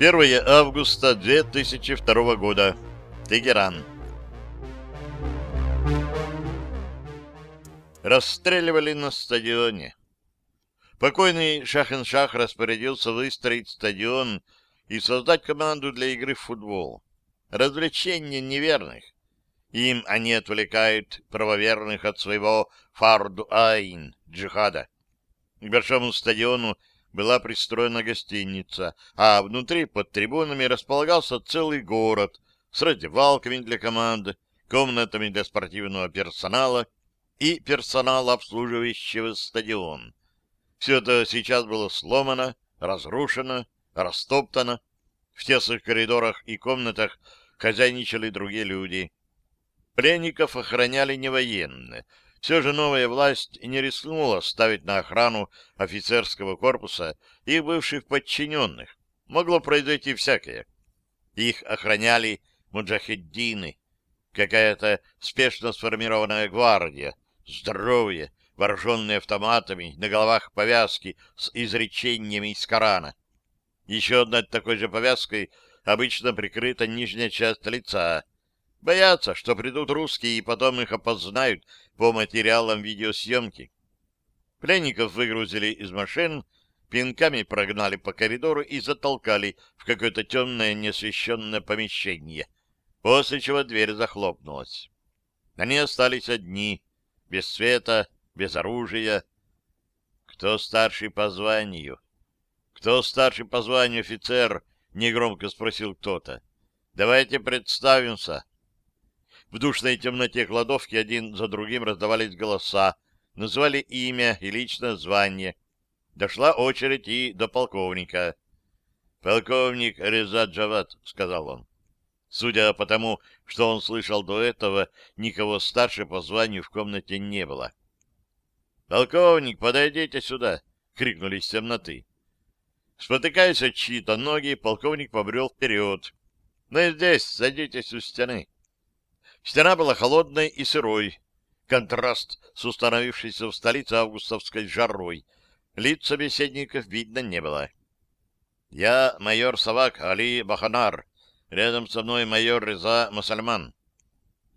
1 августа 2002 года. Тегеран. Расстреливали на стадионе. Покойный Шахеншах распорядился выстроить стадион и создать команду для игры в футбол. Развлечение неверных. Им они отвлекают правоверных от своего фарду-айн, джихада. К большому стадиону была пристроена гостиница, а внутри под трибунами располагался целый город с раздевалками для команды, комнатами для спортивного персонала и персонала, обслуживающего стадион. Все это сейчас было сломано, разрушено, растоптано. В тесных коридорах и комнатах хозяйничали другие люди. Пленников охраняли не военные. Все же новая власть не рискнула ставить на охрану офицерского корпуса и бывших подчиненных. Могло произойти всякое. Их охраняли муджахеддины, какая-то спешно сформированная гвардия, здоровые, вооруженные автоматами, на головах повязки с изречениями из Корана. Еще одной такой же повязкой обычно прикрыта нижняя часть лица. Боятся, что придут русские и потом их опознают по материалам видеосъемки. Пленников выгрузили из машин, пинками прогнали по коридору и затолкали в какое-то темное неосвещенное помещение, после чего дверь захлопнулась. Они остались одни, без света, без оружия. Кто старший по званию? Кто старший по званию офицер? Негромко спросил кто-то. Давайте представимся. В душной темноте кладовки один за другим раздавались голоса, называли имя и личное звание. Дошла очередь и до полковника. «Полковник Реза Джават», — сказал он. Судя по тому, что он слышал до этого, никого старше по званию в комнате не было. «Полковник, подойдите сюда!» — крикнули из темноты. Спотыкаясь от чьи-то ноги, полковник побрел вперед. «Мы здесь, садитесь у стены». Стена была холодной и сырой. Контраст с установившейся в столице августовской жарой. Лиц собеседников видно не было. «Я майор Савак Али Баханар. Рядом со мной майор Реза Мусальман.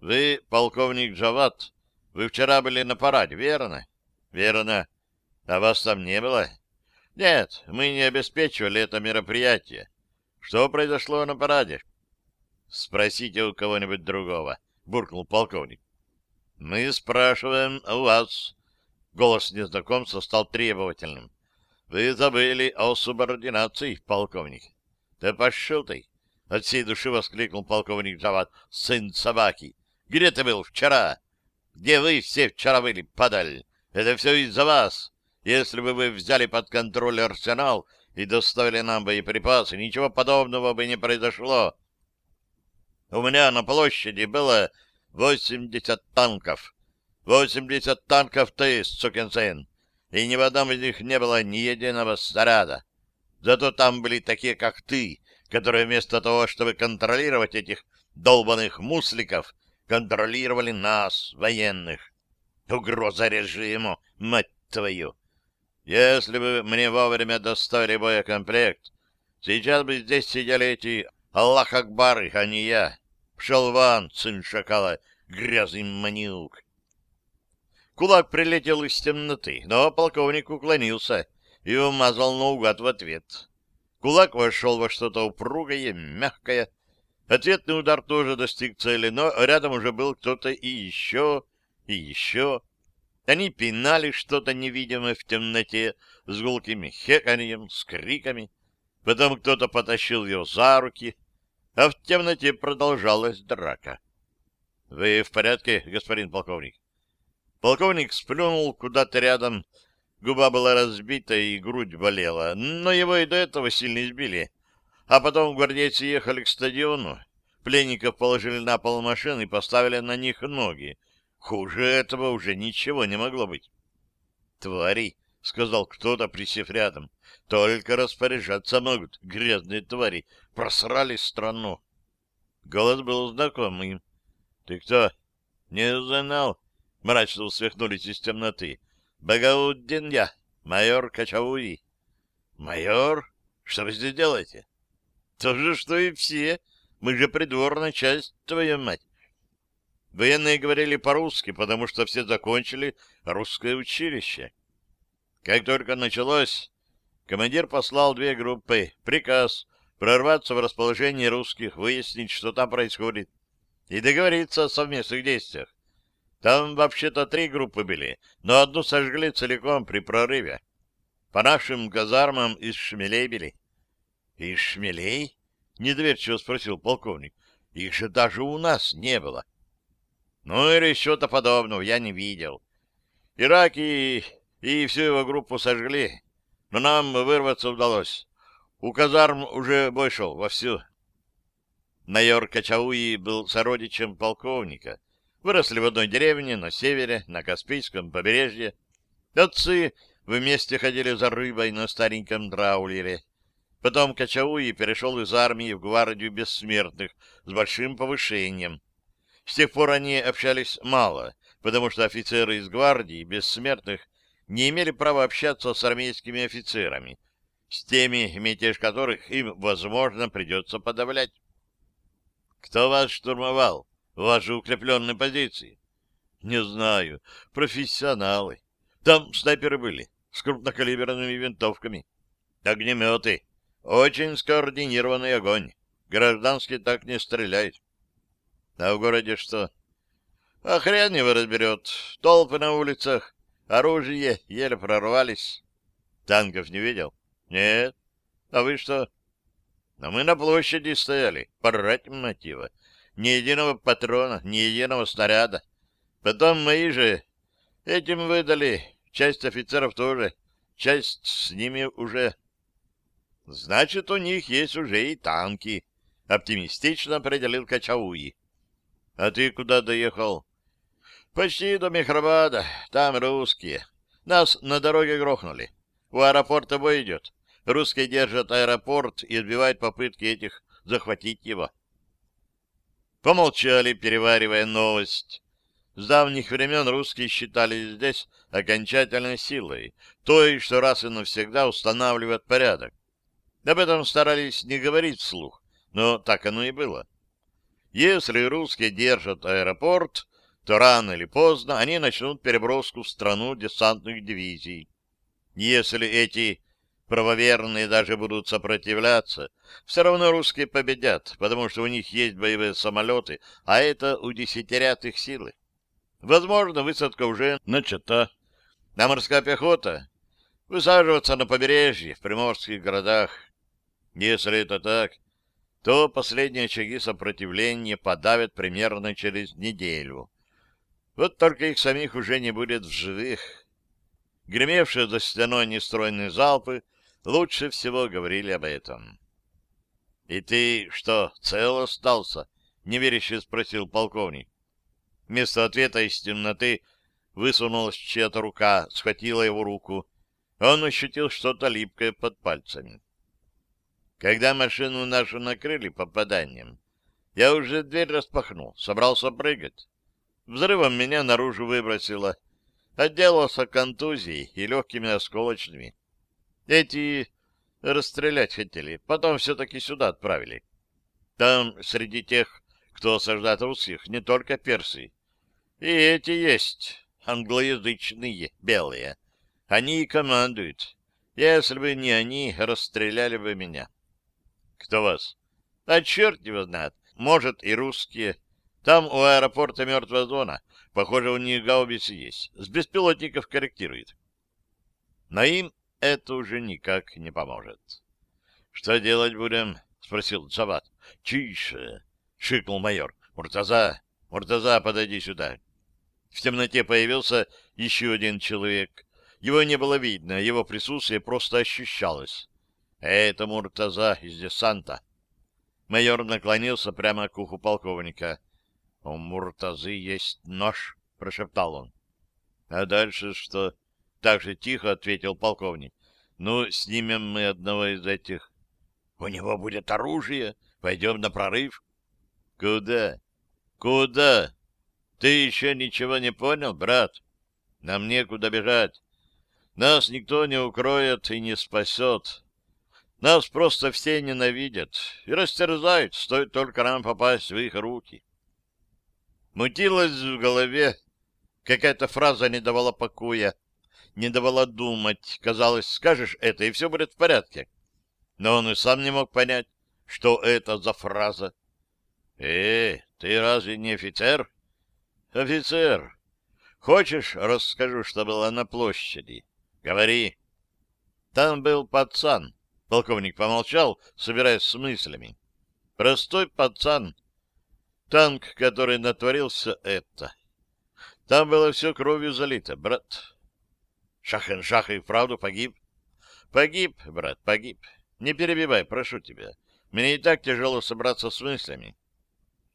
Вы полковник Джават. Вы вчера были на параде, верно?» Верно. А вас там не было? Нет, мы не обеспечивали это мероприятие. Что произошло на параде? Спросите у кого-нибудь другого, буркнул полковник. Мы спрашиваем у вас. Голос незнакомца стал требовательным. Вы забыли о субординации, полковник. Да пошел ты! От всей души воскликнул полковник Джават, сын собаки. Где ты был вчера? Где вы все вчера были, падаль? Это все из-за вас. Если бы вы взяли под контроль арсенал и доставили нам боеприпасы, ничего подобного бы не произошло. У меня на площади было 80 танков. 80 танков ты, сукин сын. И ни в одном из них не было ни единого снаряда. Зато там были такие, как ты, которые вместо того, чтобы контролировать этих долбанных мусликов, контролировали нас, военных. Угроза режиму, мать твою! Если бы мне вовремя доставили боекомплект, сейчас бы здесь сидели эти Аллах Акбары, а не я. Пшел ван, сын шакала, грязный манюк. Кулак прилетел из темноты, но полковник уклонился и умазал наугад в ответ. Кулак вошел во что-то упругое, мягкое. Ответный удар тоже достиг цели, но рядом уже был кто-то и еще, и еще. Они пинали что-то невидимое в темноте с гулким хеканьем, с криками. Потом кто-то потащил его за руки, а в темноте продолжалась драка. — Вы в порядке, господин полковник? Полковник сплюнул куда-то рядом, губа была разбита и грудь болела, но его и до этого сильно избили. А потом гвардейцы ехали к стадиону, пленников положили на пол машины и поставили на них ноги. Хуже этого уже ничего не могло быть. «Твари!» — сказал кто-то, присев рядом. «Только распоряжаться могут, грязные твари! Просрали страну!» Голос был знакомый. «Ты кто?» «Не узнал?» — мрачно усмехнулись из темноты. «Багауддин я, майор Качауи». «Майор? Что вы здесь делаете?» То же, что и все. Мы же придворная часть, твоя мать. Военные говорили по-русски, потому что все закончили русское училище. Как только началось, командир послал две группы. Приказ прорваться в расположение русских, выяснить, что там происходит, и договориться о совместных действиях. Там вообще-то три группы были, но одну сожгли целиком при прорыве. По нашим казармам из шмелей били. — Из шмелей? — недоверчиво спросил полковник. — Их же даже у нас не было. Ну или чего-то подобного я не видел. Ираки и всю его группу сожгли, но нам вырваться удалось. У казарм уже бой шел вовсю. Майор Качауи был сородичем полковника. Выросли в одной деревне на севере, на Каспийском побережье. Отцы вместе ходили за рыбой на стареньком драулере. Потом Качауи перешел из армии в гвардию бессмертных с большим повышением. С тех пор они общались мало, потому что офицеры из гвардии бессмертных не имели права общаться с армейскими офицерами, с теми, мятеж которых им, возможно, придется подавлять. Кто вас штурмовал? Ваши укрепленные позиции? Не знаю. Профессионалы. Там снайперы были, с крупнокалиберными винтовками. Огнеметы. Очень скоординированный огонь. Гражданские так не стреляют. А в городе что? А хрен его разберет. Толпы на улицах, оружие, еле прорвались. Танков не видел? Нет. А вы что? А мы на площади стояли, порать мотива. Ни единого патрона, ни единого снаряда. Потом мои же этим выдали, часть офицеров тоже, часть с ними уже. Значит, у них есть уже и танки, оптимистично определил Качауи. А ты куда доехал? Почти до Мехрабада. Там русские. Нас на дороге грохнули. У аэропорта бой идет. Русские держат аэропорт и отбивают попытки этих захватить его. Помолчали, переваривая новость. С давних времен русские считались здесь окончательной силой, той, что раз и навсегда устанавливает порядок. Об этом старались не говорить вслух, но так оно и было. Если русские держат аэропорт, то рано или поздно они начнут переброску в страну десантных дивизий. Если эти правоверные даже будут сопротивляться, все равно русские победят, потому что у них есть боевые самолеты, а это удесятерят их силы. Возможно, высадка уже начата. А морская пехота высаживаться на побережье, в приморских городах. Если это так, то последние очаги сопротивления подавят примерно через неделю. Вот только их самих уже не будет в живых. Гремевшие за стеной нестройные залпы лучше всего говорили об этом. — И ты что, цел остался? — неверяще спросил полковник. Вместо ответа из темноты высунулась чья-то рука, схватила его руку. Он ощутил что-то липкое под пальцами. Когда машину нашу накрыли попаданием, я уже дверь распахнул, собрался прыгать. Взрывом меня наружу выбросило. Отделался контузией и легкими осколочными. Эти расстрелять хотели, потом все-таки сюда отправили. Там среди тех, кто осаждает русских, не только персы. И эти есть, англоязычные, белые. Они и командуют. Если бы не они, расстреляли бы меня. Кто вас? А черт его знает. Может, и русские. Там у аэропорта мертвая зона. Похоже, у них гаубицы есть. С беспилотников корректирует. Но им это уже никак не поможет. — Что делать будем? — спросил Джават. — Тише! — шикнул майор. — Муртаза! Муртаза, подойди сюда! В темноте появился еще один человек. Его не было видно, его присутствие просто ощущалось. Это Муртаза из десанта. Майор наклонился прямо к уху полковника. — У Муртазы есть нож, — прошептал он. — А дальше что? — так же тихо ответил полковник. — Ну, снимем мы одного из этих. — У него будет оружие. Пойдем на прорыв. — Куда? — Куда? Ты еще ничего не понял, брат? Нам некуда бежать. Нас никто не укроет и не спасет. Нас просто все ненавидят и растерзают, стоит только нам попасть в их руки. Мутилась в голове, какая-то фраза не давала покоя, не давала думать. Казалось, скажешь это, и все будет в порядке. Но он и сам не мог понять, что это за фраза. «Э, ты разве не офицер?» «Офицер. Хочешь, расскажу, что было на площади?» «Говори». «Там был пацан». Полковник помолчал, собираясь с мыслями. «Простой пацан. Танк, который натворился это. Там было все кровью залито, брат». «Шах-эн-шах и вправду погиб?» «Погиб, брат, погиб. Не перебивай, прошу тебя. Мне и так тяжело собраться с мыслями.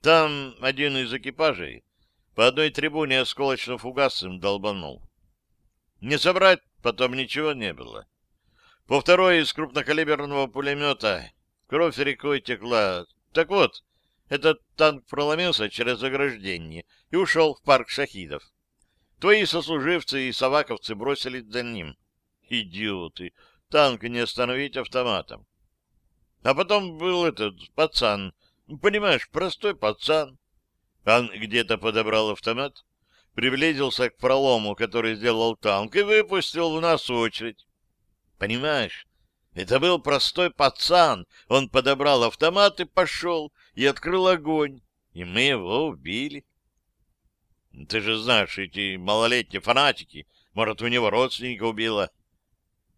Там один из экипажей по одной трибуне осколочно фугасом долбанул. Не собрать потом ничего не было. По второй из крупнокалиберного пулемета кровь рекой текла. Так вот, этот танк проломился через ограждение и ушел в парк шахидов. Твои сослуживцы и соваковцы бросились за ним. Идиоты! Танк не остановить автоматом. А потом был этот пацан, понимаешь, простой пацан. Он где-то подобрал автомат, приблизился к пролому, который сделал танк, и выпустил в нас очередь. Понимаешь, это был простой пацан. Он подобрал автомат и пошел, и открыл огонь, и мы его убили. Ты же знаешь, эти малолетние фанатики, может, у него родственника убила?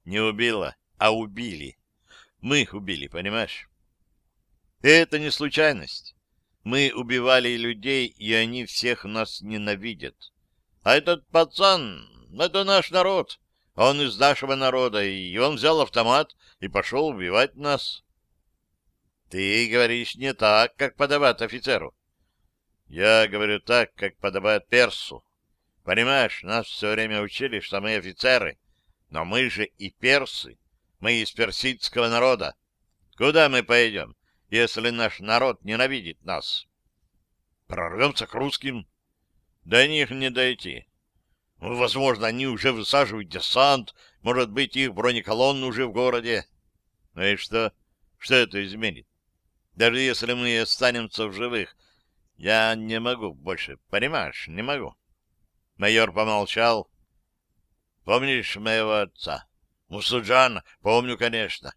Не убила, а убили. Мы их убили, понимаешь? Это не случайность. Мы убивали людей, и они всех нас ненавидят. А этот пацан — это наш народ. Он из нашего народа, и он взял автомат и пошел убивать нас. Ты говоришь не так, как подобает офицеру. Я говорю так, как подобает персу. Понимаешь, нас все время учили, что мы офицеры, но мы же и персы. Мы из персидского народа. Куда мы пойдем? если наш народ ненавидит нас? Прорвемся к русским. До них не дойти. Ну, возможно, они уже высаживают десант, может быть, их бронеколонны уже в городе. Ну и что? Что это изменит? Даже если мы останемся в живых, я не могу больше, понимаешь, не могу. Майор помолчал. Помнишь моего отца? Мусуджана? Помню, конечно.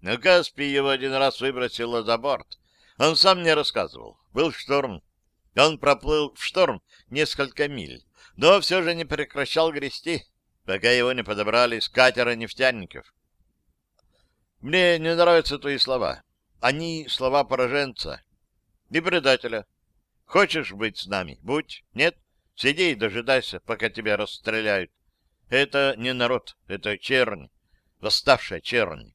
Но Каспий его один раз выбросило за борт. Он сам мне рассказывал. Был шторм. Он проплыл в шторм несколько миль, но все же не прекращал грести, пока его не подобрали с катера нефтяников. Мне не нравятся твои слова. Они слова пораженца и предателя. Хочешь быть с нами? Будь. Нет? Сиди и дожидайся, пока тебя расстреляют. Это не народ, это чернь, восставшая чернь.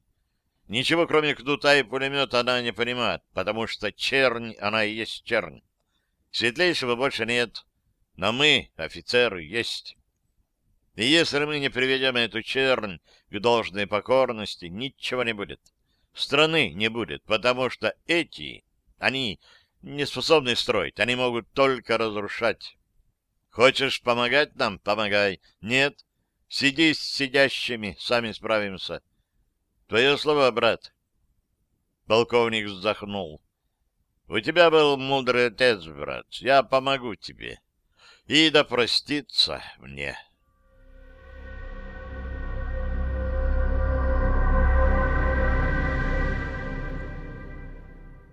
Ничего, кроме кнута и пулемета, она не понимает, потому что чернь, она и есть чернь. Светлейшего больше нет, но мы, офицеры, есть. И если мы не приведем эту чернь к должной покорности, ничего не будет. Страны не будет, потому что эти, они не способны строить, они могут только разрушать. Хочешь помогать нам? Помогай. Нет? Сиди с сидящими, сами справимся. Твое слово, брат. Полковник вздохнул. У тебя был мудрый отец, брат. Я помогу тебе. И да простится мне.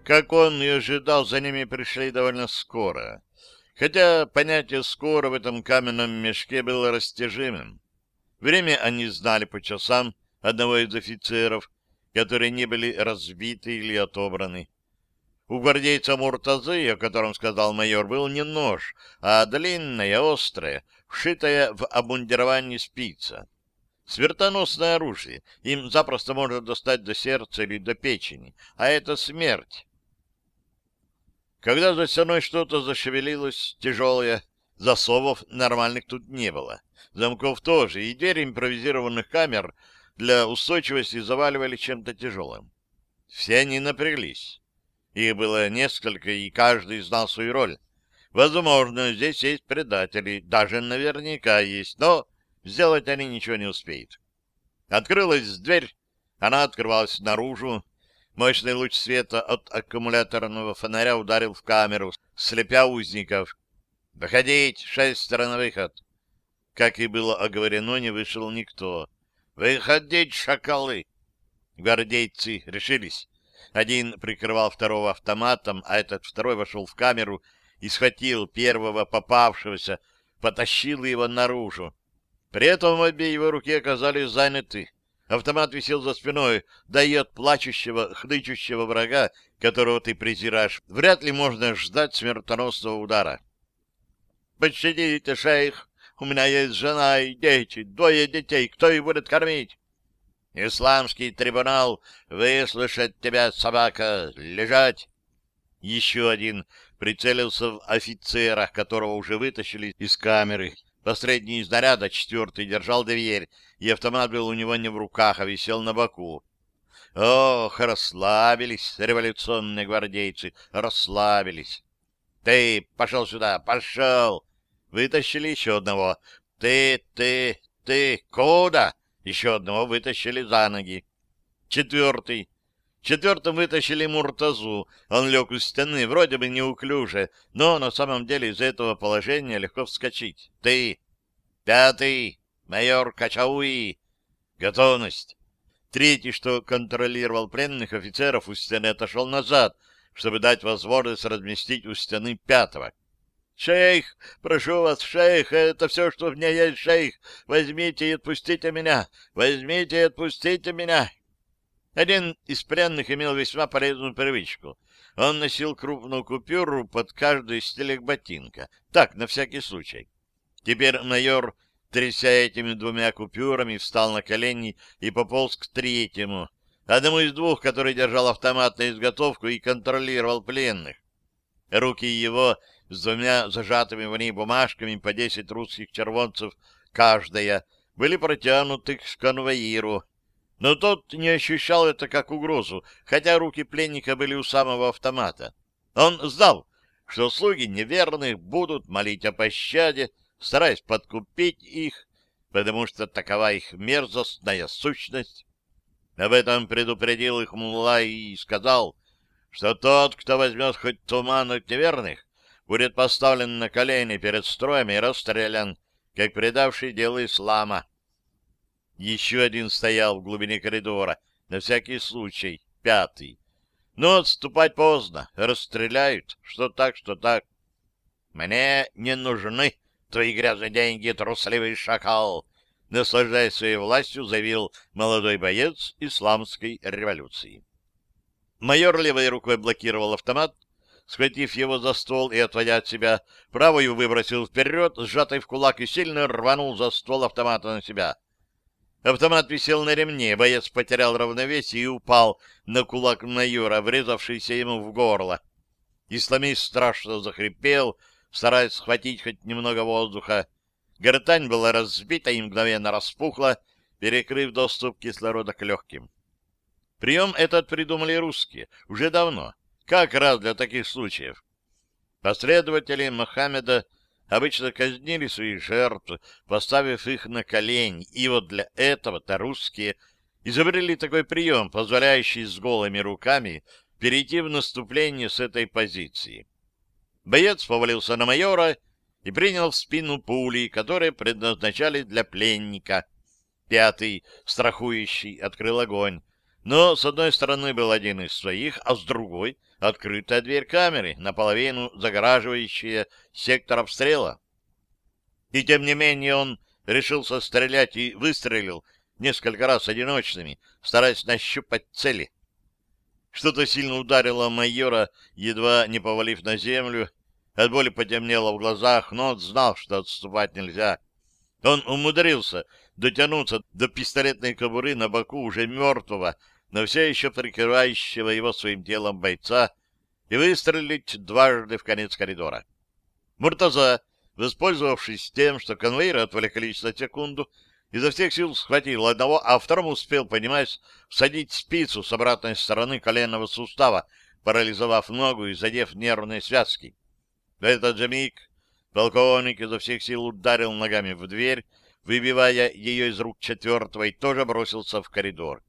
Как он и ожидал, за ними пришли довольно скоро. Хотя понятие «скоро» в этом каменном мешке было растяжимым. Время они знали по часам, одного из офицеров, которые не были разбиты или отобраны. У гвардейца Муртазы, о котором сказал майор, был не нож, а длинная, острая, вшитая в обмундирование спица. Смертоносное оружие. Им запросто можно достать до сердца или до печени, а это смерть. Когда за стеной что-то зашевелилось, тяжелое, засовов нормальных тут не было. Замков тоже, и двери импровизированных камер для устойчивости заваливали чем-то тяжелым. Все они напряглись. Их было несколько, и каждый знал свою роль. Возможно, здесь есть предатели, даже наверняка есть, но сделать они ничего не успеют. Открылась дверь, Она открывалась наружу. Мощный луч света от аккумуляторного фонаря ударил в камеру, слепя узников. «Выходить! Шестеро на выход!» Как и было оговорено, не вышел никто. «Выходить, шакалы!» Гвардейцы решились. Один прикрывал второго автоматом, а этот второй вошел в камеру и схватил первого попавшегося, потащил его наружу. При этом обе его руки оказались заняты. Автомат висел за спиной, дает плачущего, хнычущего врага, которого ты презираешь. Вряд ли можно ждать смертоносного удара. «Пощадите, шейх! У меня есть жена и дети, двое детей. Кто их будет кормить?» «Исламский трибунал выслушать тебя, собака! Лежать!» Еще один прицелился в офицера, которого уже вытащили из камеры. Последний из наряда, четвертый, держал дверь, и автомат был у него не в руках, а висел на боку. Ох, расслабились революционные гвардейцы, расслабились. Ты, пошел сюда, пошел! Вытащили еще одного. Ты, ты, ты, куда? Еще одного вытащили за ноги. Четвертый. Четвертым вытащили Муртазу. Он лег у стены, вроде бы неуклюже, но на самом деле из этого положения легко вскочить. Ты. Пятый. Майор Качауи. Готовность. Третий, что контролировал пленных офицеров у стены, отошел назад, чтобы дать возможность разместить у стены пятого. «Шейх, прошу вас, шейх, это все, что у меня есть, шейх. Возьмите и отпустите меня. Возьмите и отпустите меня. Один из пленных имел весьма полезную привычку. Он носил крупную купюру под каждый стелек ботинка. Так, на всякий случай. Теперь майор, тряся этими двумя купюрами, встал на колени и пополз к третьему, одному из двух, который держал автомат на изготовку и контролировал пленных. Руки его с двумя зажатыми в ней бумажками по десять русских червонцев каждая были протянуты к конвоиру, но тот не ощущал это как угрозу, хотя руки пленника были у самого автомата. Он знал, что слуги неверных будут молить о пощаде, стараясь подкупить их, потому что такова их мерзостная сущность. Об этом предупредил их Мулла и сказал, что тот, кто возьмет хоть туман от неверных, будет поставлен на колени перед строем и расстрелян, как предавший дело ислама. Еще один стоял в глубине коридора, на всякий случай, пятый. Но отступать поздно, расстреляют, что так, что так. Мне не нужны твои грязные деньги, трусливый шакал, наслаждаясь своей властью, заявил молодой боец исламской революции. Майор левой рукой блокировал автомат, схватив его за ствол и отводя от себя, правую выбросил вперед, сжатый в кулак, и сильно рванул за ствол автомата на себя. Автомат висел на ремне, боец потерял равновесие и упал на кулак майора, врезавшийся ему в горло. Исламист страшно захрипел, стараясь схватить хоть немного воздуха. Гортань была разбита и мгновенно распухла, перекрыв доступ кислорода к легким. Прием этот придумали русские уже давно, как раз для таких случаев. Последователи Мохаммеда обычно казнили своих жертв, поставив их на колени, и вот для этого-то русские изобрели такой прием, позволяющий с голыми руками перейти в наступление с этой позиции. Боец повалился на майора и принял в спину пули, которые предназначались для пленника. Пятый, страхующий, открыл огонь. Но с одной стороны был один из своих, а с другой — открытая дверь камеры, наполовину загораживающая сектор обстрела. И тем не менее он решился стрелять и выстрелил несколько раз одиночными, стараясь нащупать цели. Что-то сильно ударило майора, едва не повалив на землю. От боли потемнело в глазах, но он знал, что отступать нельзя. Он умудрился дотянуться до пистолетной кобуры на боку уже мертвого, но все еще прикрывающего его своим телом бойца, и выстрелить дважды в конец коридора. Муртаза, воспользовавшись тем, что конвейеры отвлеклись на секунду, изо всех сил схватил одного, а второму успел, понимаешь, всадить спицу с обратной стороны коленного сустава, парализовав ногу и задев нервные связки. В этот же миг полковник изо всех сил ударил ногами в дверь, выбивая ее из рук четвертого, и тоже бросился в коридор.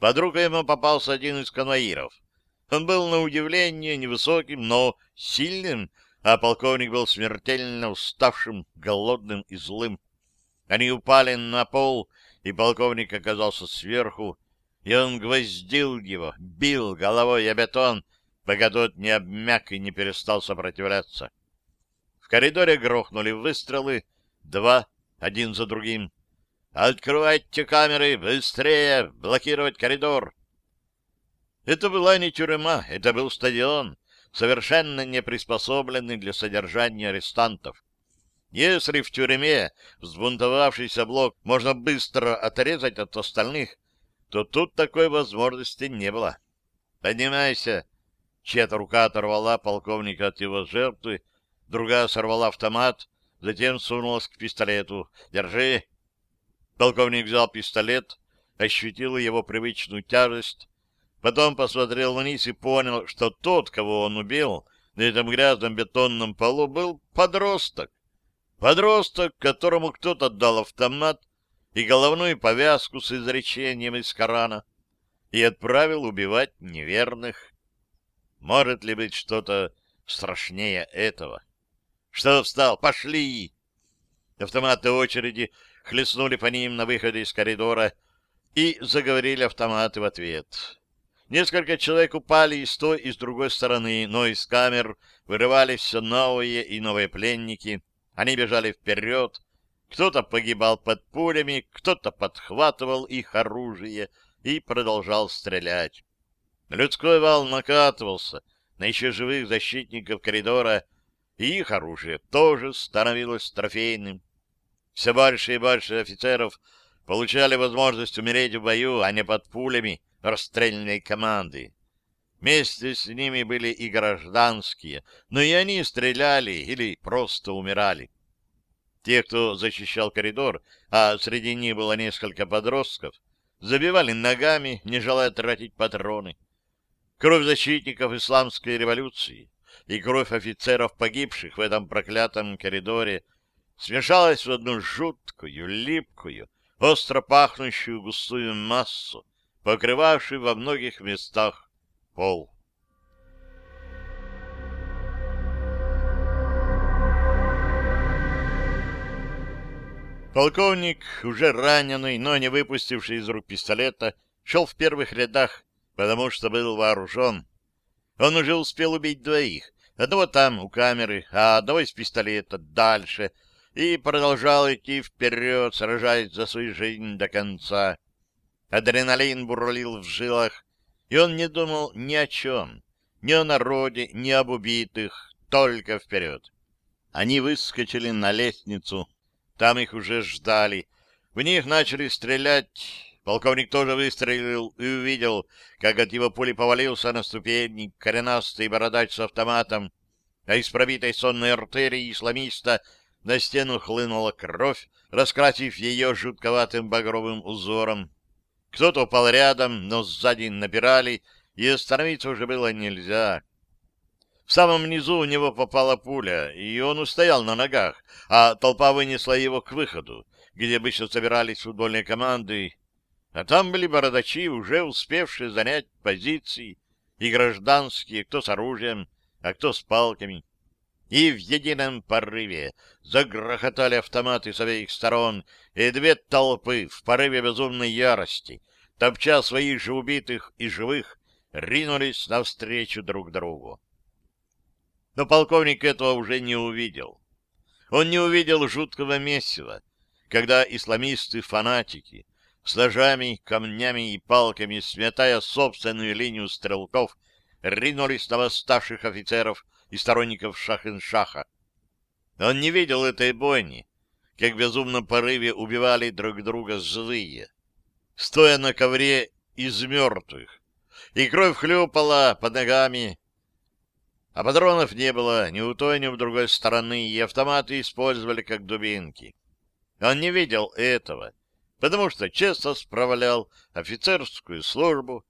Под руку ему попался один из конвоиров. Он был на удивление невысоким, но сильным, а полковник был смертельно уставшим, голодным и злым. Они упали на пол, и полковник оказался сверху, и он гвоздил его, бил головой о бетон, пока тот не обмяк и не перестал сопротивляться. В коридоре грохнули выстрелы, два, один за другим. «Открывайте камеры! Быстрее! Блокировать коридор!» Это была не тюрьма, это был стадион, совершенно не приспособленный для содержания арестантов. Если в тюрьме взбунтовавшийся блок можно быстро отрезать от остальных, то тут такой возможности не было. «Поднимайся!» Чья-то рука оторвала полковника от его жертвы, другая сорвала автомат, затем сунулась к пистолету. «Держи!» Полковник взял пистолет, ощутил его привычную тяжесть, потом посмотрел вниз и понял, что тот, кого он убил, на этом грязном бетонном полу был подросток. Подросток, которому кто-то дал автомат и головную повязку с изречением из Корана и отправил убивать неверных. Может ли быть что-то страшнее этого? Что встал? Пошли! Автоматы очереди хлестнули по ним на выходе из коридора и заговорили автоматы в ответ. Несколько человек упали и с той, и с другой стороны, но из камер вырывались все новые и новые пленники. Они бежали вперед. Кто-то погибал под пулями, кто-то подхватывал их оружие и продолжал стрелять. Людской вал накатывался на еще живых защитников коридора, и их оружие тоже становилось трофейным. Все больше и больше офицеров получали возможность умереть в бою, а не под пулями расстрельной команды. Вместе с ними были и гражданские, но и они стреляли или просто умирали. Те, кто защищал коридор, а среди них было несколько подростков, забивали ногами, не желая тратить патроны. Кровь защитников исламской революции и кровь офицеров, погибших в этом проклятом коридоре, смешалась в одну жуткую, липкую, остро пахнущую густую массу, покрывавшую во многих местах пол. Полковник, уже раненый, но не выпустивший из рук пистолета, шел в первых рядах, потому что был вооружен. Он уже успел убить двоих, одного там, у камеры, а одного из пистолета дальше, и продолжал идти вперед, сражаясь за свою жизнь до конца. Адреналин бурлил в жилах, и он не думал ни о чем, ни о народе, ни об убитых, только вперед. Они выскочили на лестницу, там их уже ждали. В них начали стрелять. Полковник тоже выстрелил и увидел, как от его пули повалился на ступени коренастый бородач с автоматом, а из пробитой сонной артерии исламиста на стену хлынула кровь, раскрасив ее жутковатым багровым узором. Кто-то упал рядом, но сзади напирали, и остановиться уже было нельзя. В самом низу у него попала пуля, и он устоял на ногах, а толпа вынесла его к выходу, где обычно собирались футбольные команды. А там были бородачи, уже успевшие занять позиции, и гражданские, кто с оружием, а кто с палками. И в едином порыве загрохотали автоматы с обеих сторон, и две толпы в порыве безумной ярости, топча своих же убитых и живых, ринулись навстречу друг другу. Но полковник этого уже не увидел. Он не увидел жуткого месива, когда исламисты-фанатики с ножами, камнями и палками, сметая собственную линию стрелков, ринулись на восставших офицеров и сторонников Шахеншаха. Он не видел этой бойни, как в безумном порыве убивали друг друга злые, стоя на ковре из мертвых, и кровь хлюпала под ногами а патронов не было ни у той, ни у другой стороны, и автоматы использовали как дубинки. Он не видел этого, потому что честно справлял офицерскую службу,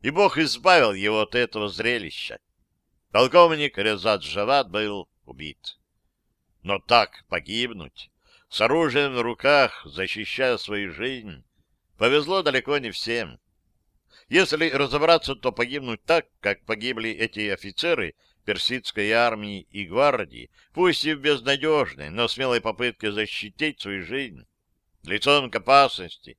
и Бог избавил его от этого зрелища. Полковник Резат Джават был убит. Но так погибнуть, с оружием в руках, защищая свою жизнь, повезло далеко не всем. Если разобраться, то погибнуть так, как погибли эти офицеры персидской армии и гвардии, пусть и в безнадежной, но смелой попытке защитить свою жизнь, лицом к опасности,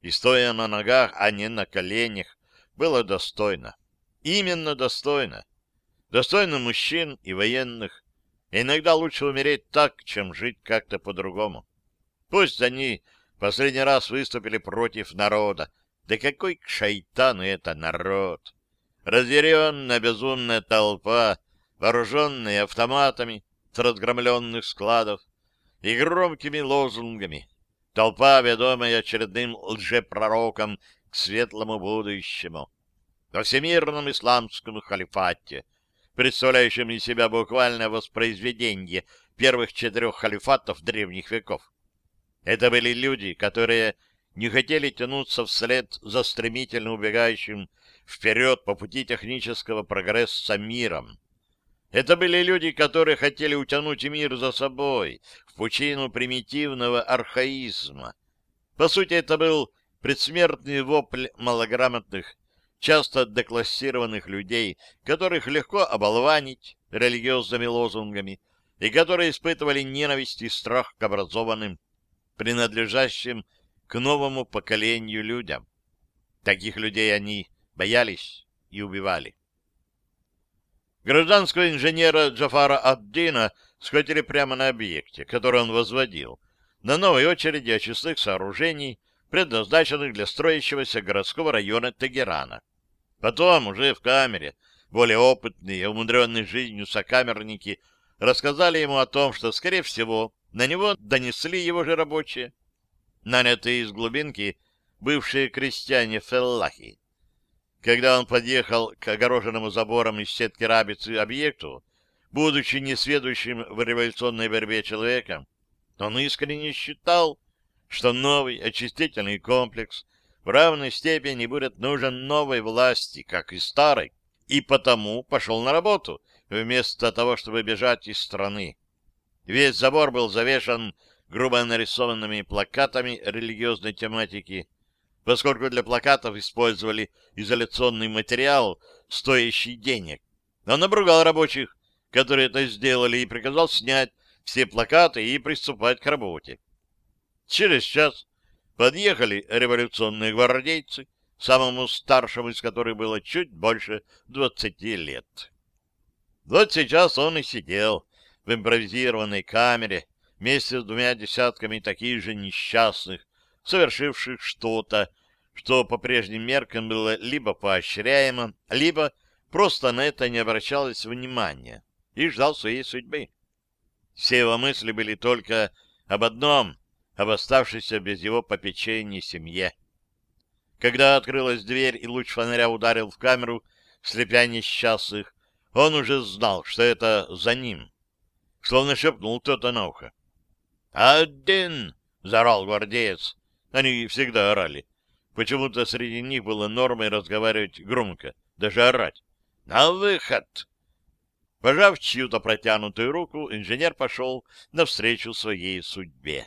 и стоя на ногах, а не на коленях, было достойно. Именно достойно. Достойно мужчин и военных. И иногда лучше умереть так, чем жить как-то по-другому. Пусть они последний раз выступили против народа. Да какой к шайтану это народ! Разъяренная безумная толпа, вооруженная автоматами с разгромленных складов и громкими лозунгами. Толпа, ведомая очередным лжепророком к светлому будущему. Во всемирном исламском халифате, представляющем из себя буквально воспроизведение первых четырех халифатов древних веков. Это были люди, которые не хотели тянуться вслед за стремительно убегающим вперед по пути технического прогресса миром. Это были люди, которые хотели утянуть мир за собой в пучину примитивного архаизма. По сути, это был предсмертный вопль малограмотных, часто деклассированных людей, которых легко оболванить религиозными лозунгами и которые испытывали ненависть и страх к образованным, принадлежащим к новому поколению людям. Таких людей они боялись и убивали. Гражданского инженера Джафара Абдина схватили прямо на объекте, который он возводил, на новой очереди очистных сооружений, предназначенных для строящегося городского района Тегерана. Потом, уже в камере, более опытные и умудренные жизнью сокамерники рассказали ему о том, что, скорее всего, на него донесли его же рабочие, нанятые из глубинки бывшие крестьяне Феллахи. Когда он подъехал к огороженному забором из сетки рабицы объекту, будучи несведущим в революционной борьбе человеком, он искренне считал, что новый очистительный комплекс в равной степени будет нужен новой власти, как и старой, и потому пошел на работу, вместо того, чтобы бежать из страны. Весь забор был завешан грубо нарисованными плакатами религиозной тематики, поскольку для плакатов использовали изоляционный материал, стоящий денег. Он обругал рабочих, которые это сделали, и приказал снять все плакаты и приступать к работе. Через час подъехали революционные гвардейцы, самому старшему из которых было чуть больше двадцати лет. Вот сейчас он и сидел в импровизированной камере вместе с двумя десятками таких же несчастных, совершивших что-то, что по прежним меркам было либо поощряемо, либо просто на это не обращалось внимания и ждал своей судьбы. Все его мысли были только об одном, об оставшейся без его попечения семье. Когда открылась дверь и луч фонаря ударил в камеру, слепя несчастных, он уже знал, что это за ним. Словно шепнул кто-то на ухо. «Один!» — заорал гвардеец. Они всегда орали. Почему-то среди них было нормой разговаривать громко, даже орать. «На выход!» Пожав чью-то протянутую руку, инженер пошел навстречу своей судьбе.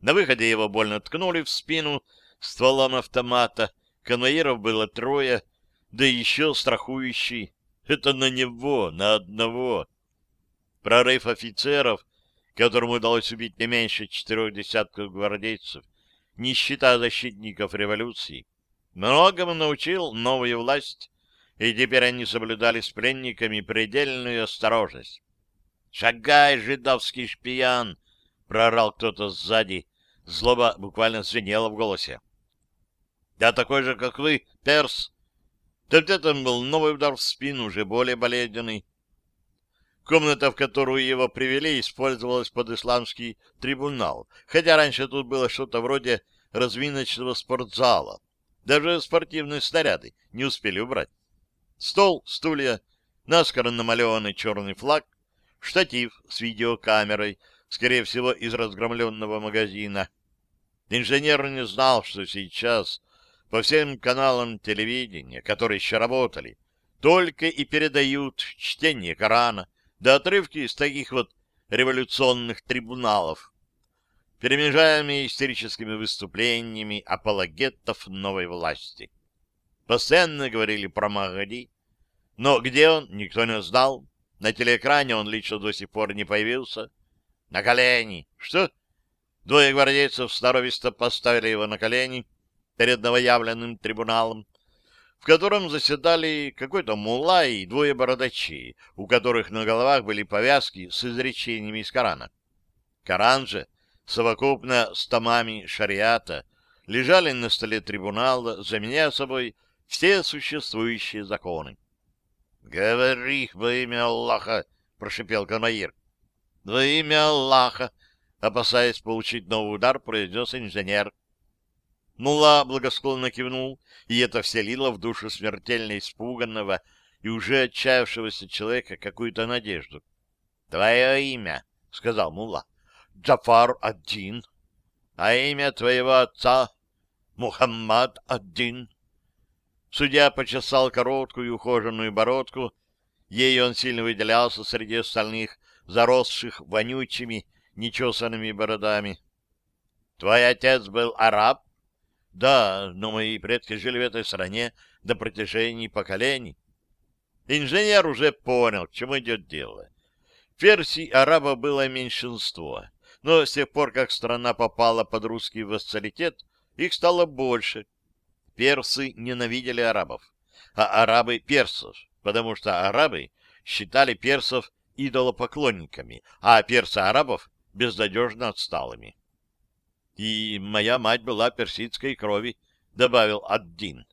На выходе его больно ткнули в спину стволом автомата. Конвоиров было трое, да еще страхующий. Это на него, на одного. Прорыв офицеров которому удалось убить не меньше четырех десятков гвардейцев, не считая защитников революции, многому научил новую власть, и теперь они соблюдали с пленниками предельную осторожность. «Шагай, жидовский шпион!» — прорал кто-то сзади. Злоба буквально звенела в голосе. «Я такой же, как вы, перс!» Тут этом был новый удар в спину, уже более болезненный. Комната, в которую его привели, использовалась под исламский трибунал, хотя раньше тут было что-то вроде разминочного спортзала. Даже спортивные снаряды не успели убрать. Стол, стулья, наскоро намалеванный черный флаг, штатив с видеокамерой, скорее всего, из разгромленного магазина. Инженер не знал, что сейчас по всем каналам телевидения, которые еще работали, только и передают чтение Корана, да отрывки из таких вот революционных трибуналов, перемежаемые истерическими выступлениями апологетов новой власти. Постоянно говорили про Магади. Но где он, никто не знал. На телеэкране он лично до сих пор не появился. На колени. Что? Двое гвардейцев сноровисто поставили его на колени перед новоявленным трибуналом, в котором заседали какой-то мулла и двое бородачей, у которых на головах были повязки с изречениями из Корана. Коран же, совокупно с томами шариата, лежали на столе трибунала, заменяя собой все существующие законы. — Говори во имя Аллаха! — прошипел Канаир. — Во имя Аллаха! — опасаясь получить новый удар, произнес инженер. Мулла благосклонно кивнул, и это вселило в душу смертельно испуганного и уже отчаявшегося человека какую-то надежду. — Твое имя, — сказал Мулла. — Джафар один. — А имя твоего отца? — Мухаммад один. Судья почесал короткую ухоженную бородку. Ей он сильно выделялся среди остальных, заросших вонючими, нечесанными бородами. — Твой отец был араб? — Да, но мои предки жили в этой стране до протяжении поколений. Инженер уже понял, к чему идет дело. В Персии арабов было меньшинство, но с тех пор, как страна попала под русский вассалитет, их стало больше — персы ненавидели арабов, а арабы — персов, потому что арабы считали персов идолопоклонниками, а персы арабов — безнадежно отсталыми. — И моя мать была персидской крови, — добавил Аддин.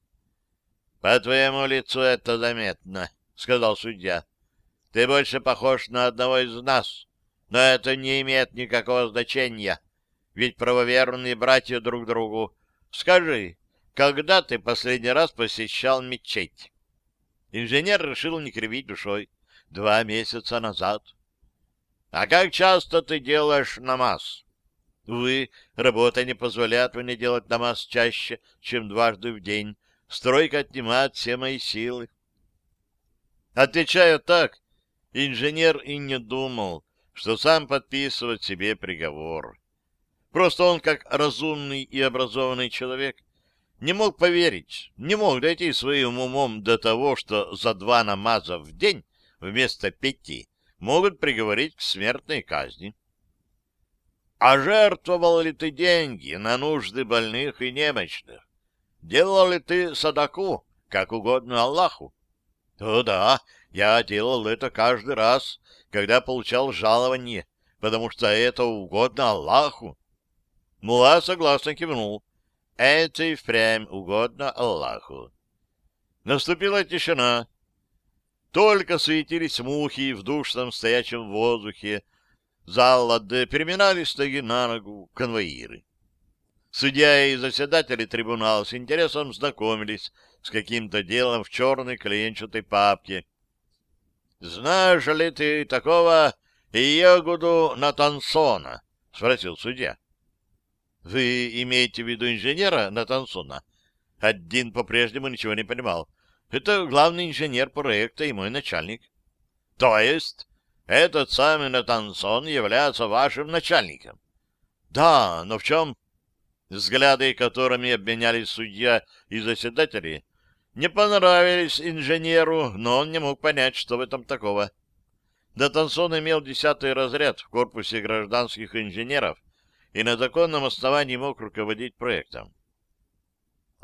— По твоему лицу это заметно, — сказал судья. — Ты больше похож на одного из нас, но это не имеет никакого значения, ведь правоверные братья друг другу. Скажи, когда ты последний раз посещал мечеть? Инженер решил не кривить душой. Два месяца назад. А как часто ты делаешь намаз? Увы, работа не позволяет мне делать намаз чаще, чем дважды в день. Стройка отнимает все мои силы. Отвечая так, инженер и не думал, что сам подписывает себе приговор. Просто он, как разумный и образованный человек, не мог поверить, не мог дойти своим умом до того, что за два намаза в день вместо пяти могут приговорить к смертной казни. А жертвовал ли ты деньги на нужды больных и немощных? Делал ли ты садаку, как угодно Аллаху? О да, я делал это каждый раз, когда получал жалование, потому что это угодно Аллаху. Мула согласно кивнул. Это и впрямь угодно Аллаху. Наступила тишина. Только светились мухи в душном стоячем воздухе. Зал де переминались ноги на ногу конвоиры. Судья и заседатели трибунала с интересом знакомились с каким-то делом в черной клиенчатой папке. — Знаешь ли ты такого Иегуду Натансона? — спросил судья. Вы имеете в виду инженера Натансона? Один по-прежнему ничего не понимал. Это главный инженер проекта и мой начальник. То есть этот самый Натансон является вашим начальником? Да, но в чем? Взгляды, которыми обменялись судья и заседатели, не понравились инженеру, но он не мог понять, что в этом такого. Натансон имел десятый разряд в корпусе гражданских инженеров и на законном основании мог руководить проектом. —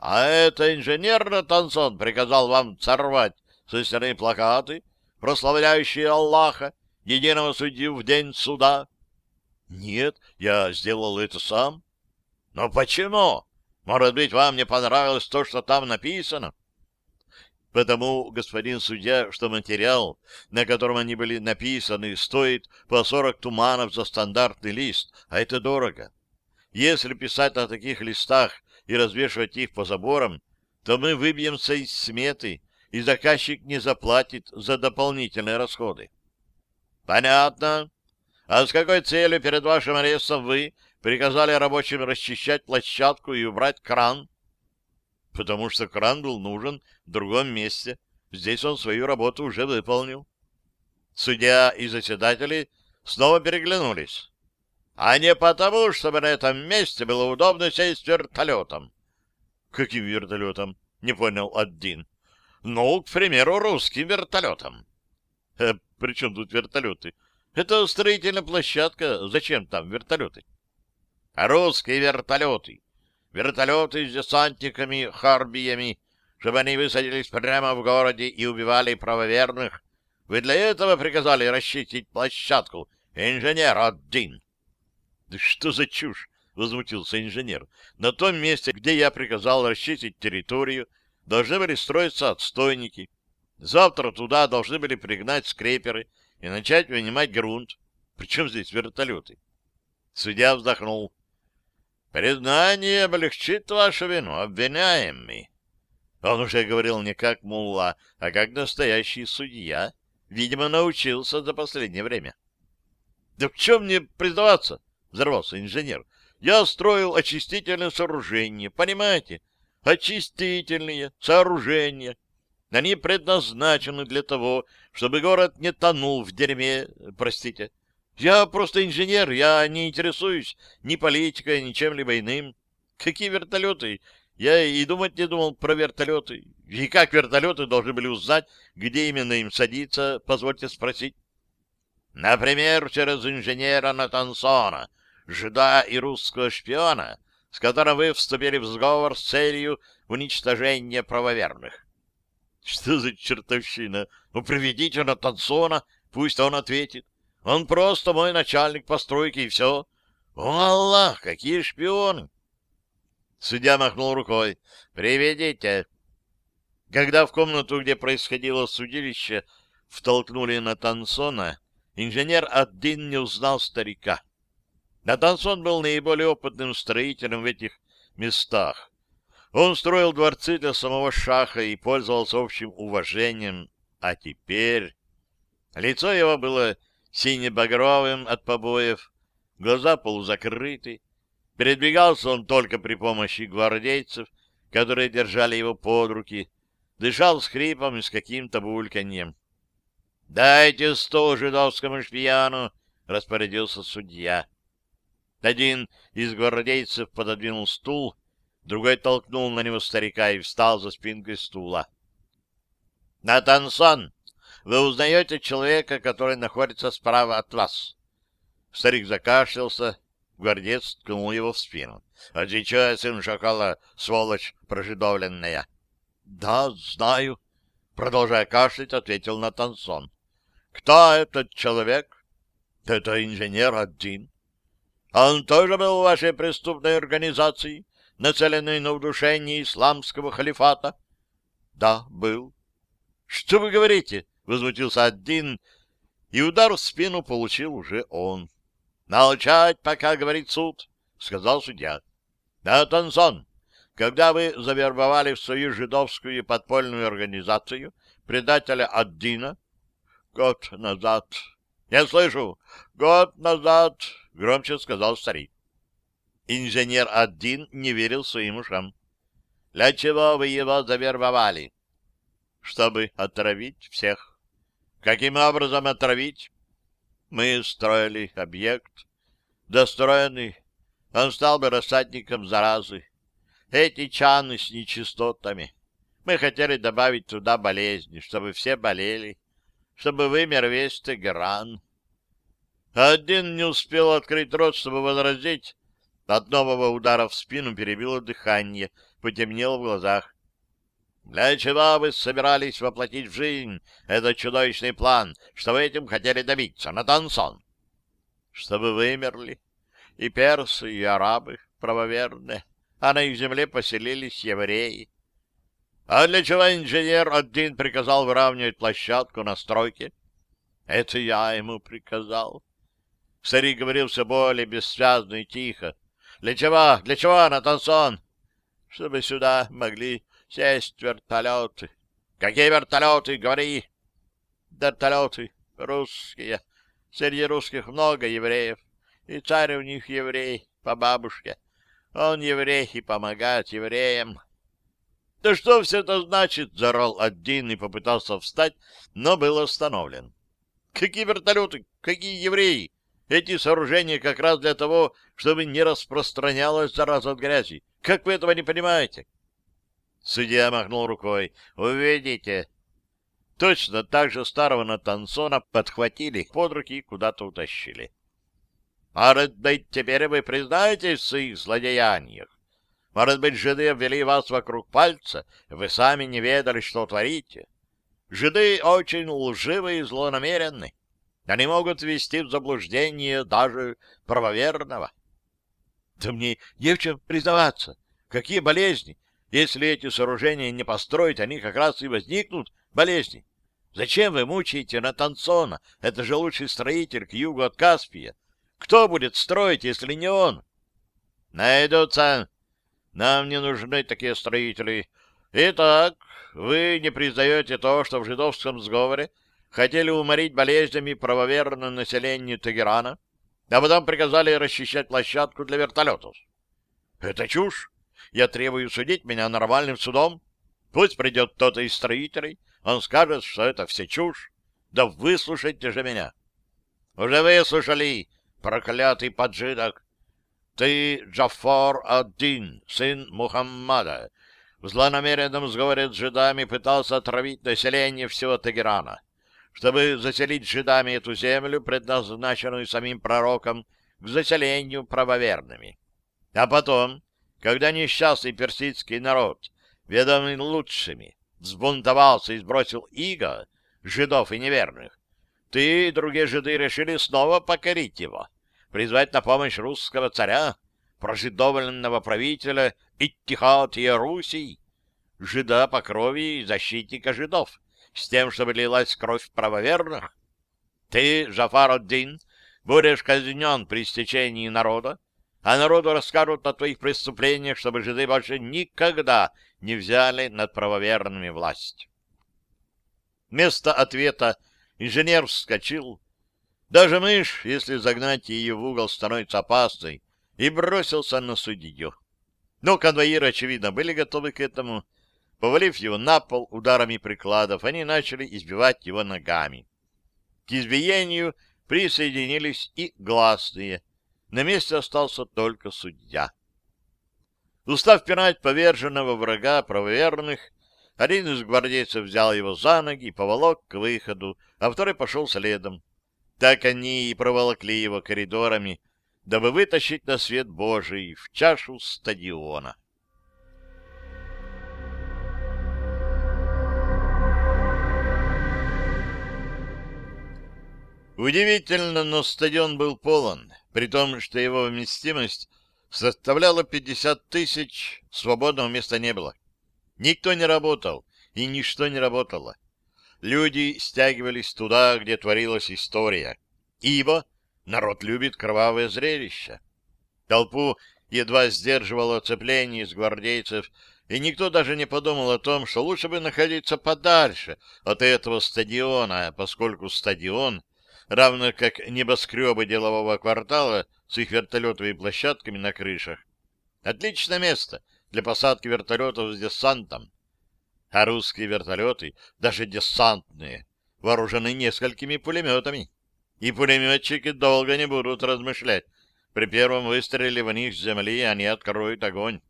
А это инженер Натансон приказал вам сорвать со стены плакаты, прославляющие Аллаха, единого судью в день суда? — Нет, я сделал это сам. — Но почему? Может быть, вам не понравилось то, что там написано? Потому, господин судья, что материал, на котором они были написаны, стоит по 40 туманов за стандартный лист, а это дорого. Если писать на таких листах и развешивать их по заборам, то мы выбьемся из сметы, и заказчик не заплатит за дополнительные расходы. Понятно. А с какой целью перед вашим арестом вы приказали рабочим расчищать площадку и убрать кран? потому что кран был нужен в другом месте. Здесь он свою работу уже выполнил. Судья и заседатели снова переглянулись. А не потому, чтобы на этом месте было удобно сесть вертолетом. Каким вертолетом? — не понял один. Ну, к примеру, русским вертолетам. Э, при чем тут вертолеты? Это строительная площадка. Зачем там вертолеты? Русские вертолеты. Вертолеты с десантниками, харбиями, чтобы они высадились прямо в городе и убивали правоверных. Вы для этого приказали расчистить площадку, инженер один. Да что за чушь? — возмутился инженер. На том месте, где я приказал расчистить территорию, должны были строиться отстойники. Завтра туда должны были пригнать скреперы и начать вынимать грунт. Причем здесь вертолеты? Судья вздохнул. Признание облегчит вашу вину, обвиняемый. Он уже говорил не как мулла, а как настоящий судья. Видимо, научился за последнее время. — Да в чем мне признаваться? — взорвался инженер. — Я строил очистительное сооружение, понимаете? очистительные сооружения. Они предназначены для того, чтобы город не тонул в дерьме, простите. Я просто инженер, я не интересуюсь ни политикой, ни чем-либо иным. Какие вертолеты? Я и думать не думал про вертолеты. И как вертолеты должны были узнать, где именно им садиться, позвольте спросить. Например, через инженера Натансона, жида и русского шпиона — с которым вы вступили в сговор с целью уничтожения правоверных. Что за чертовщина? Ну, приведите на Тансона, пусть он ответит. Он просто мой начальник постройки, и все. О, Аллах, какие шпионы! Судья махнул рукой. «Приведите». Когда в комнату, где происходило судилище, втолкнули на Тансона, инженер один не узнал старика. Натансон был наиболее опытным строителем в этих местах. Он строил дворцы для самого Шаха и пользовался общим уважением. А теперь... Лицо его было сине-багровым от побоев, глаза полузакрыты. Передвигался он только при помощи гвардейцев, которые держали его под руки, дышал с хрипом и с каким-то бульканьем. — Дайте сто жидовскому шпиону! — распорядился судья. Один из гвардейцев пододвинул стул, другой толкнул на него старика и встал за спинкой стула. — Натансон, вы узнаете человека, который находится справа от вас? Старик закашлялся, гвардец ткнул его в спину. — Отвечай, сын шакала, сволочь прожидовленная. — Да, знаю, — продолжая кашлять, ответил Натансон. — Кто этот человек? — Это инженер один. Он тоже был в вашей преступной организации, нацеленной на удушение исламского халифата? — Да, был. — Что вы говорите? — возмутился один, и удар в спину получил уже он. — Молчать, пока говорит суд, — сказал судья. — Да, Тансон, когда вы завербовали в свою жидовскую подпольную организацию предателя Аддина? — Год назад. — Я слышу. Год назад — громче сказал старик. Инженер один не верил своим ушам. — Для чего вы его завербовали? — Чтобы отравить всех. — Каким образом отравить? — Мы строили объект. Достроенный, он стал бы рассадником заразы. Эти чаны с нечистотами. Мы хотели добавить туда болезни, чтобы все болели, чтобы вымер весь Тегеран. Один не успел открыть рот, чтобы возразить. От нового удара в спину перебило дыхание, потемнело в глазах. «Для чего вы собирались воплотить в жизнь этот чудовищный план? Что вы этим хотели добиться, Натансон?» «Чтобы вымерли и персы, и арабы правоверные, а на их земле поселились евреи. А для чего инженер один приказал выравнивать площадку на стройке?» «Это я ему приказал». Старик говорил все более бессвязно и тихо. «Для чего? Для чего, Натансон?» «Чтобы сюда могли сесть вертолеты». «Какие вертолеты? Говори!» «Вертолеты русские. Среди русских много евреев. И царь у них еврей, по бабушке. Он еврей и помогает евреям». «Да что все это значит?» — зарал один и попытался встать, но был остановлен. «Какие вертолеты? Какие евреи? Эти сооружения как раз для того, чтобы не распространялась зараза от грязи. Как вы этого не понимаете? Судья махнул рукой. Увидите. Точно так же старого Натансона подхватили под руки и куда-то утащили. Может быть, теперь вы признаетесь в своих злодеяниях? Может быть, жиды обвели вас вокруг пальца, вы сами не ведали, что творите? Жиды очень лживы и злонамеренны. Они могут ввести в заблуждение даже правоверного. Да мне не в чем признаваться. Какие болезни? Если эти сооружения не построить, они как раз и возникнут, болезни. Зачем вы мучаете Натансона? Это же лучший строитель к югу от Каспия. Кто будет строить, если не он? Найдутся. Нам не нужны такие строители. Итак, вы не признаете то, что в жидовском сговоре хотели уморить болезнями правоверное население Тегерана, а потом приказали расчищать площадку для вертолетов. Это чушь. Я требую судить меня нормальным судом. Пусть придет кто-то из строителей, он скажет, что это все чушь. Да выслушайте же меня. Уже выслушали, проклятый поджидок. Ты Джафар один, сын Мухаммада. В злонамеренном сговоре с жидами пытался отравить население всего Тегерана. Чтобы заселить жидами эту землю, предназначенную самим пророком, к заселению правоверными. А потом, когда несчастный персидский народ, ведомый лучшими, взбунтовался и сбросил иго, жидов и неверных, ты и другие жиды решили снова покорить его, призвать на помощь русского царя, прожидовленного правителя Иттихат Руси, жида по крови и защитника жидов, с тем, чтобы лилась кровь правоверных. Ты, Джафар-ад-Дин, будешь казнен при стечении народа, а народу расскажут о твоих преступлениях, чтобы жиды больше никогда не взяли над правоверными власть. Вместо ответа инженер вскочил. Даже мышь, если загнать ее в угол, становится опасной, и бросился на судью. Но конвоиры, очевидно, были готовы к этому. Повалив его на пол ударами прикладов, они начали избивать его ногами. К избиению присоединились и гласные. На месте остался только судья. Устав пинать поверженного врага правоверных, один из гвардейцев взял его за ноги и поволок к выходу, а второй пошел следом. Так они и проволокли его коридорами, дабы вытащить на свет Божий в чашу стадиона. Удивительно, но стадион был полон, при том, что его вместимость составляла 50 тысяч, свободного места не было. Никто не работал, и ничто не работало. Люди стягивались туда, где творилась история, ибо народ любит кровавое зрелище. Толпу едва сдерживало оцепление из гвардейцев, и никто даже не подумал о том, что лучше бы находиться подальше от этого стадиона, поскольку стадион, равно как небоскребы делового квартала, с их вертолетовыми площадками на крышах. Отличное место для посадки вертолетов с десантом. А русские вертолеты, даже десантные, вооружены несколькими пулеметами. И пулеметчики долго не будут размышлять. При первом выстреле в них с земли они откроют огонь.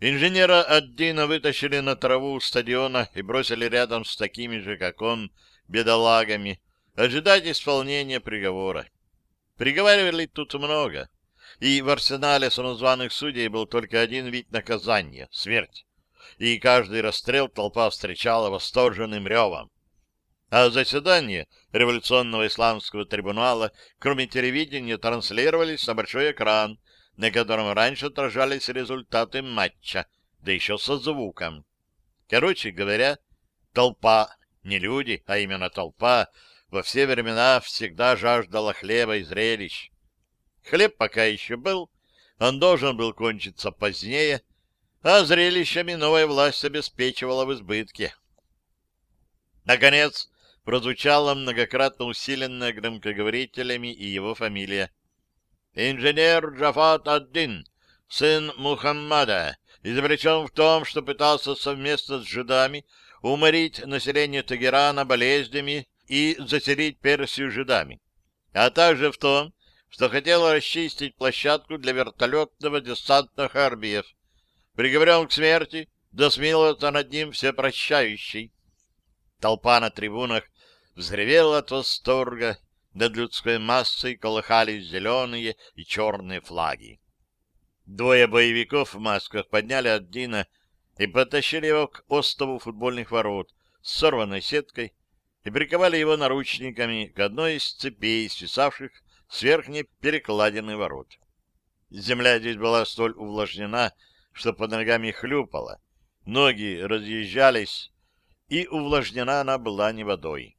Инженера Аддина вытащили на траву стадиона и бросили рядом с такими же, как он, бедолагами, ожидать исполнения приговора. Приговаривали тут много, и в арсенале самозваных судей был только один вид наказания — смерть. И каждый расстрел толпа встречала восторженным ревом. А заседания революционного исламского трибунала, кроме телевидения, транслировались на большой экран, на котором раньше отражались результаты матча, да еще со звуком. Короче говоря, толпа, не люди, а именно толпа, во все времена всегда жаждала хлеба и зрелищ. Хлеб пока еще был, он должен был кончиться позднее, а зрелищами новая власть обеспечивала в избытке. Наконец, прозвучала многократно усиленная громкоговорителями и его фамилия. «Инженер Джафат Аддин, сын Мухаммада, изобретен в том, что пытался совместно с жидами уморить население Тегерана болезнями и заселить Персию жидами, а также в том, что хотел расчистить площадку для вертолетного десанта Харбиев. приговорен к смерти, да смилуется над ним всепрощающий. Толпа на трибунах взревела от восторга, над людской массой колыхались зеленые и черные флаги. Двое боевиков в масках подняли от Дина и потащили его к остову футбольных ворот с сорванной сеткой и приковали его наручниками к одной из цепей, свисавших с верхней перекладины ворот. Земля здесь была столь увлажнена, что под ногами хлюпала, ноги разъезжались, и увлажнена она была не водой.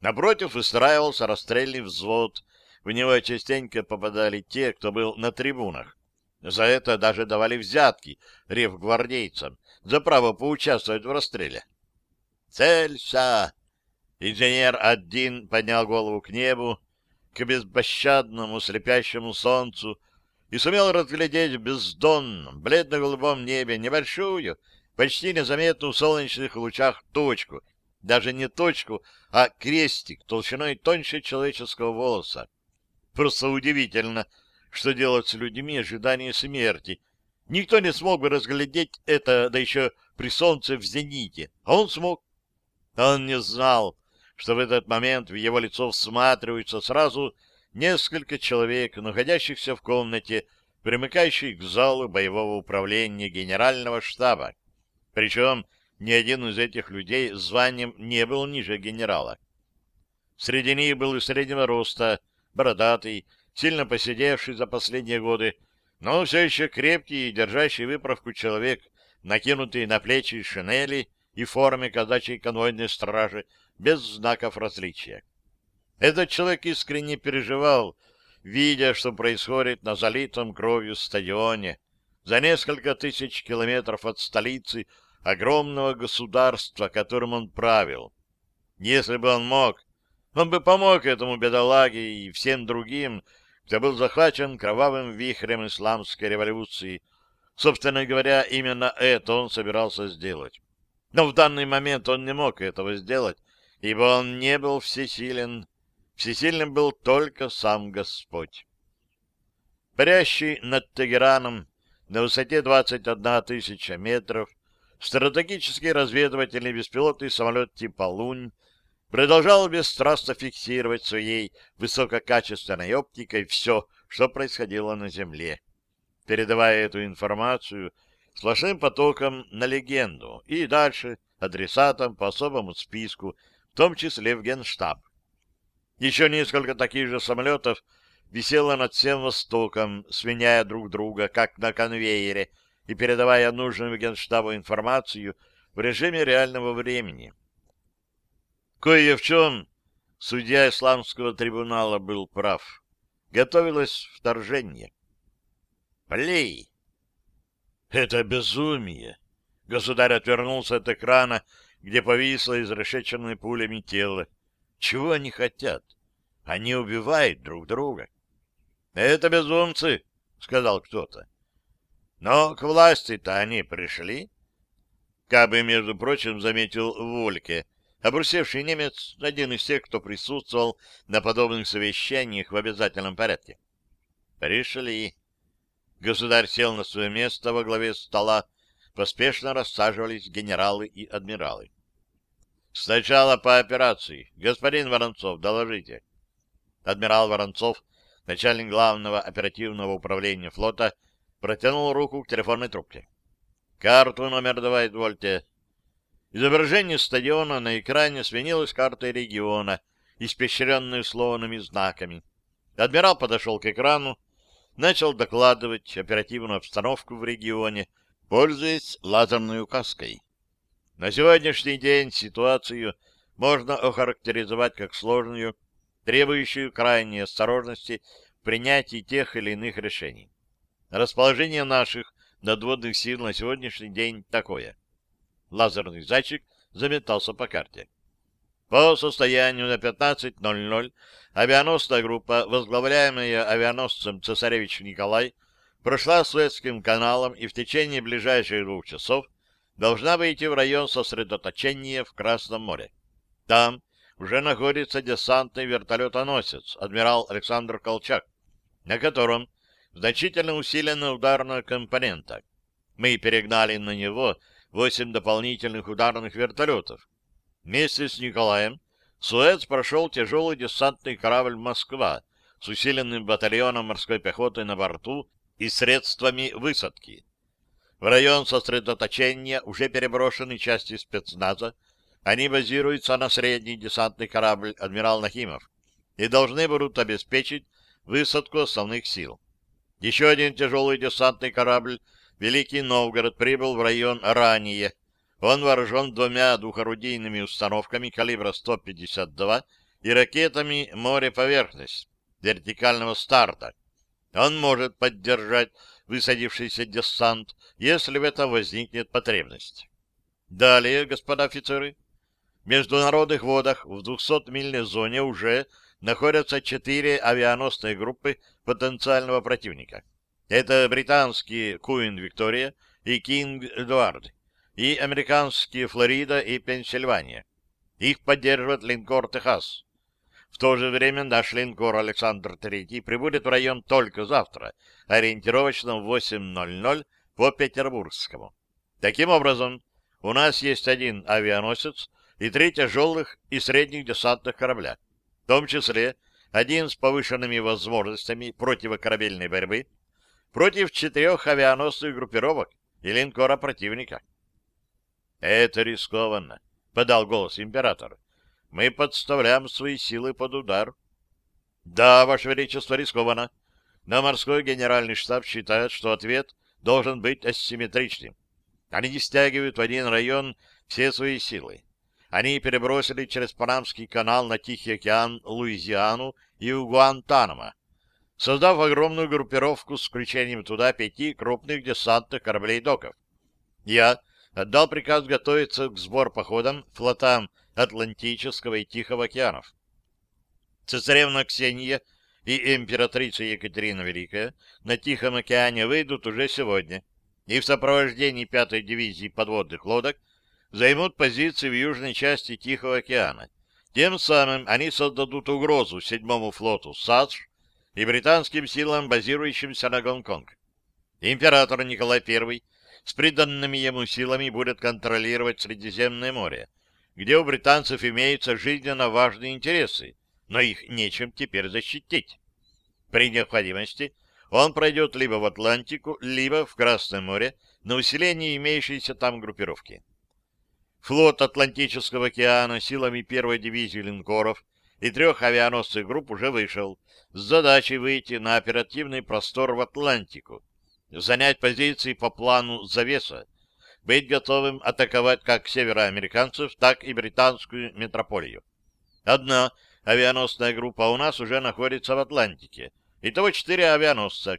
Напротив устраивался расстрельный взвод, в него частенько попадали те, кто был на трибунах. За это даже давали взятки ревгвардейцам за право поучаствовать в расстреле. «Целься!» Инженер один поднял голову к небу, к беспощадному слепящему солнцу и сумел разглядеть в бездонном, бледно-голубом небе небольшую, почти незаметную в солнечных лучах точку, даже не точку, а крестик толщиной тоньше человеческого волоса. Просто удивительно, что делать с людьми ожидание смерти. Никто не смог бы разглядеть это, да еще при солнце в зените, а он смог. Он не знал, что в этот момент в его лицо всматриваются сразу несколько человек, находящихся в комнате, примыкающей к залу боевого управления генерального штаба. Причем ни один из этих людей званием не был ниже генерала. Среди них был и среднего роста, бородатый, сильно посидевший за последние годы, но все еще крепкий и держащий выправку человек, накинутый на плечи шинели и форме казачьей конвойной стражи, без знаков различия. Этот человек искренне переживал, видя, что происходит на залитом кровью стадионе, за несколько тысяч километров от столицы огромного государства, которым он правил. Если бы он мог, он бы помог этому бедолаге и всем другим, кто был захвачен кровавым вихрем исламской революции. Собственно говоря, именно это он собирался сделать. Но в данный момент он не мог этого сделать, ибо он не был всесилен. Всесильным был только сам Господь. Парящий над Тегераном на высоте 21 тысяча метров стратегический разведывательный беспилотный самолет типа «Лунь» продолжал бесстрастно фиксировать своей высококачественной оптикой все, что происходило на Земле, передавая эту информацию сплошным потоком на легенду и дальше адресатам по особому списку в том числе в Генштаб. Еще несколько таких же самолетов висело над всем Востоком, сменяя друг друга, как на конвейере, и передавая нужную Генштабу информацию в режиме реального времени. Кое в чем судья Исламского трибунала был прав. Готовилось вторжение. Плей! Это безумие! Государь отвернулся от экрана где повисло изрешеченное пулями тело. Чего они хотят? Они убивают друг друга. — Это безумцы, — сказал кто-то. Но к власти-то они пришли. Кабы, между прочим, заметил Вольке, обрусевший немец, один из тех, кто присутствовал на подобных совещаниях в обязательном порядке. Пришли. Государь сел на свое место во главе стола, поспешно рассаживались генералы и адмиралы. Сначала по операции. Господин Воронцов, доложите. Адмирал Воронцов, начальник главного оперативного управления флота, протянул руку к телефонной трубке. Карту номер два, извольте. Изображение стадиона на экране сменилось картой региона, испещренной слонными знаками. Адмирал подошел к экрану, начал докладывать оперативную обстановку в регионе, пользуясь лазерной указкой. На сегодняшний день ситуацию можно охарактеризовать как сложную, требующую крайней осторожности в принятии тех или иных решений. Расположение наших надводных сил на сегодняшний день такое. Лазерный зайчик заметался по карте. По состоянию на 15.00 авианосная группа, возглавляемая авианосцем «Цесаревич Николай», прошла Суэцким каналом и в течение ближайших двух часов должна выйти в район сосредоточения в Красном море. Там уже находится десантный вертолетоносец адмирал Александр Колчак, на котором значительно усилена ударная компонента. Мы перегнали на него восемь дополнительных ударных вертолетов. Вместе с Николаем Суэц прошел тяжелый десантный корабль «Москва» с усиленным батальоном морской пехоты на борту и средствами высадки. В район сосредоточения уже переброшены части спецназа, они базируются на средний десантный корабль «Адмирал Нахимов» и должны будут обеспечить высадку основных сил. Еще один тяжелый десантный корабль «Великий Новгород» прибыл в район ранее. Он вооружен двумя двухорудийными установками калибра 152 и ракетами «Море-поверхность» вертикального старта. Он может поддержать высадившийся десант, если в этом возникнет потребность. Далее, господа офицеры, в международных водах в 200-мильной зоне уже находятся четыре авианосные группы потенциального противника. Это британские Куин Виктория и Кинг Эдуард, и американские Флорида и Пенсильвания. Их поддерживает линкор Техас. В то же время наш линкор Александр III прибудет в район только завтра, ориентировочно в 8.00 по Петербургскому. Таким образом, у нас есть один авианосец и три тяжелых и средних десантных корабля, в том числе один с повышенными возможностями противокорабельной борьбы против четырех авианосных группировок и линкора противника. «Это рискованно», — подал голос император. «Мы подставляем свои силы под удар». «Да, Ваше Величество, рискованно. Но морской генеральный штаб считает, что ответ должен быть асимметричным. Они стягивают в один район все свои силы. Они перебросили через Панамский канал на Тихий океан Луизиану и Гуантанамо, создав огромную группировку с включением туда пяти крупных десантных кораблей доков. Я отдал приказ готовиться к сбор походам флотам Атлантического и Тихого океанов. Цесаревна Ксения и императрица Екатерина Великая на Тихом океане выйдут уже сегодня, и в сопровождении пятой дивизии подводных лодок займут позиции в южной части Тихого океана. Тем самым они создадут угрозу седьмому флоту САДЖ и британским силам, базирующимся на Гонконг. Император Николай I с приданными ему силами будет контролировать Средиземное море, где у британцев имеются жизненно важные интересы, но их нечем теперь защитить. При необходимости он пройдет либо в Атлантику, либо в Красное море на усиление имеющейся там группировки. Флот Атлантического океана силами первой дивизии линкоров и трех авианосцев групп уже вышел с задачей выйти на оперативный простор в Атлантику, занять позиции по плану «Завеса», быть готовым атаковать как североамериканцев, так и британскую метрополию. Одна авианосная группа у нас уже находится в Атлантике. Итого четыре авианосца.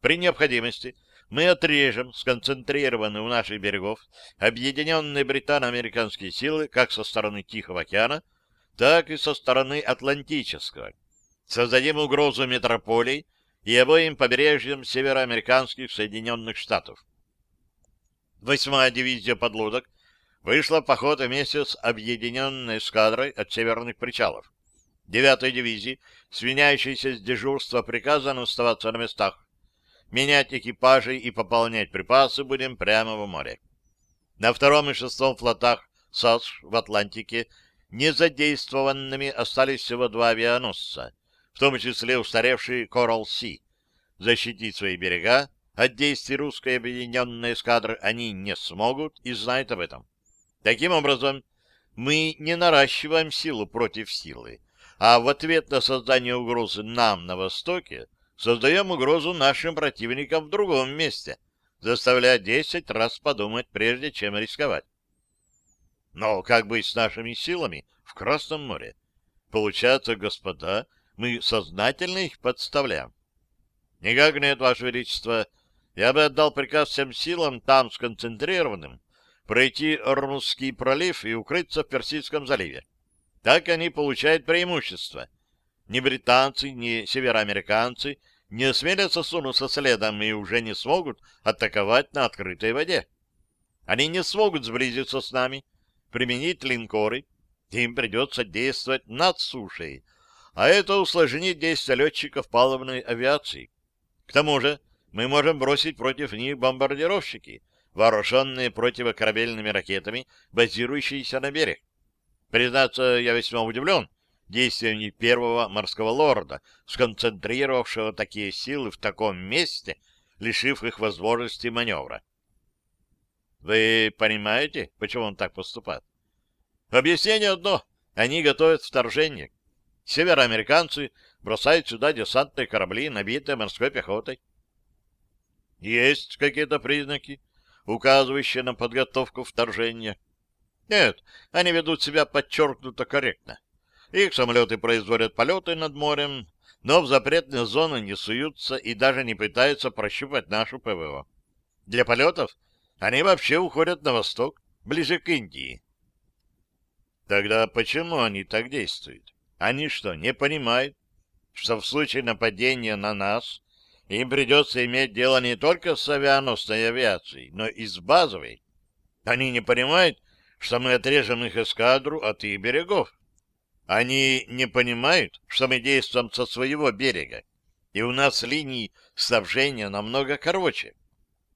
При необходимости мы отрежем сконцентрированные у наших берегов объединенные британо-американские силы как со стороны Тихого океана, так и со стороны Атлантического. Создадим угрозу метрополий и обоим побережьям североамериканских Соединенных Штатов. Восьмая дивизия подлодок вышла в поход вместе с объединенной эскадрой от северных причалов. Девятой дивизии, свиняющейся с дежурства, приказано оставаться на местах менять экипажи и пополнять припасы будем прямо в море. На втором и шестом флотах САС в Атлантике незадействованными остались всего два авианосца, в том числе устаревший Sea. Защитить свои берега от действий русской объединенной эскадры они не смогут и знают об этом. Таким образом, мы не наращиваем силу против силы, а в ответ на создание угрозы нам на Востоке создаем угрозу нашим противникам в другом месте, заставляя десять раз подумать, прежде чем рисковать. Но как быть с нашими силами в Красном море? Получается, господа, мы сознательно их подставляем. Никак нет, Ваше Величество. Я бы отдал приказ всем силам там сконцентрированным пройти Ормузский пролив и укрыться в Персидском заливе. Так они получают преимущество. Ни британцы, ни североамериканцы не осмелятся сунуться следом и уже не смогут атаковать на открытой воде. Они не смогут сблизиться с нами, применить линкоры, им придется действовать над сушей, а это усложнит действия летчиков палубной авиации. К тому же мы можем бросить против них бомбардировщики, вооруженные противокорабельными ракетами, базирующиеся на берег. Признаться, я весьма удивлен действиями первого морского лорда, сконцентрировавшего такие силы в таком месте, лишив их возможности маневра. Вы понимаете, почему он так поступает? Объяснение одно. Они готовят вторжение. Североамериканцы бросают сюда десантные корабли, набитые морской пехотой. Есть какие-то признаки, указывающие на подготовку вторжения. Нет, они ведут себя подчеркнуто корректно. Их самолеты производят полеты над морем, но в запретные зоны не суются и даже не пытаются прощупать нашу ПВО. Для полетов они вообще уходят на восток, ближе к Индии. Тогда почему они так действуют? Они что, не понимают, что в случае нападения на нас им придется иметь дело не только с авианосной авиацией, но и с базовой? Они не понимают, что мы отрежем их эскадру от их берегов. Они не понимают, что мы действуем со своего берега, и у нас линии снабжения намного короче.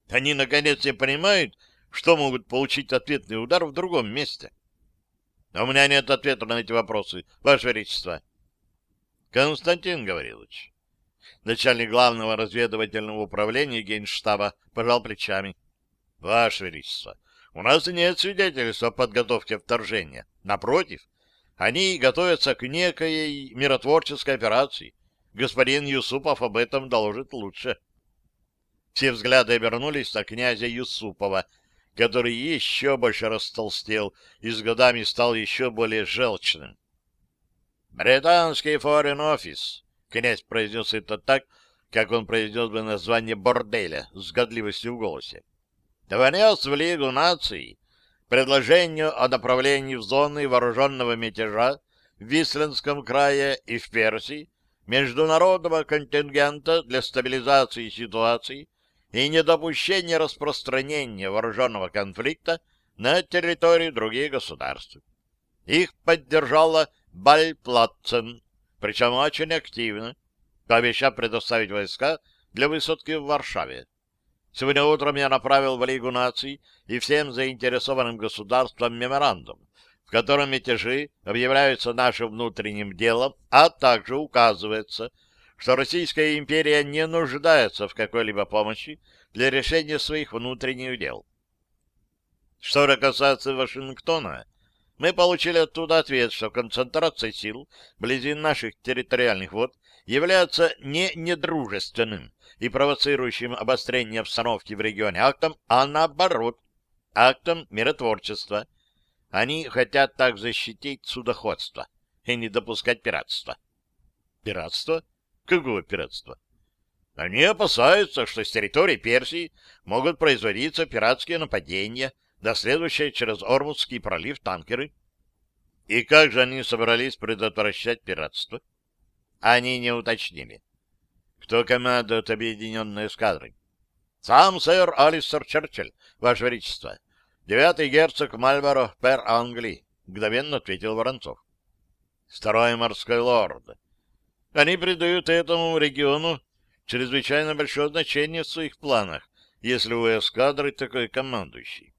Они, наконец, не понимают, что могут получить ответный удар в другом месте. Но у меня нет ответа на эти вопросы, Ваше Величество. Константин Гаврилович, начальник главного разведывательного управления Генштаба, пожал плечами. Ваше Величество, у нас нет свидетельств о подготовке вторжения. Напротив, они готовятся к некой миротворческой операции. Господин Юсупов об этом доложит лучше. Все взгляды обернулись на князя Юсупова, который еще больше растолстел и с годами стал еще более желчным. «Британский Foreign Office», — князь произнес это так, как он произнес бы название борделя с годливостью в голосе внес в Лигу наций предложение о направлении в зоны вооруженного мятежа в Висленском крае и в Персии международного контингента для стабилизации ситуации и недопущения распространения вооруженного конфликта на территории других государств. Их поддержала Бальплатцен, причем очень активно, пообещав предоставить войска для высадки в Варшаве. Сегодня утром я направил в Лигу наций и всем заинтересованным государствам меморандум, в котором мятежи объявляются нашим внутренним делом, а также указывается, что Российская империя не нуждается в какой-либо помощи для решения своих внутренних дел. Что же касается Вашингтона, мы получили оттуда ответ, что концентрация сил вблизи наших территориальных вод является не недружественным и провоцирующим обострение обстановки в регионе актом, а наоборот, актом миротворчества. Они хотят так защитить судоходство и не допускать пиратства. Пиратство? Какого пиратства? Они опасаются, что с территории Персии могут производиться пиратские нападения, доследующие через Ормутский пролив танкеры. И как же они собрались предотвращать пиратство? Они не уточнили. Кто командует объединенной эскадрой? Сам сэр Алистер Черчилль, Ваше Величество. Девятый герцог Мальборо, пер Англии, мгновенно ответил Воронцов. Второй морской лорд. Они придают этому региону чрезвычайно большое значение в своих планах, если у эскадры такой командующий.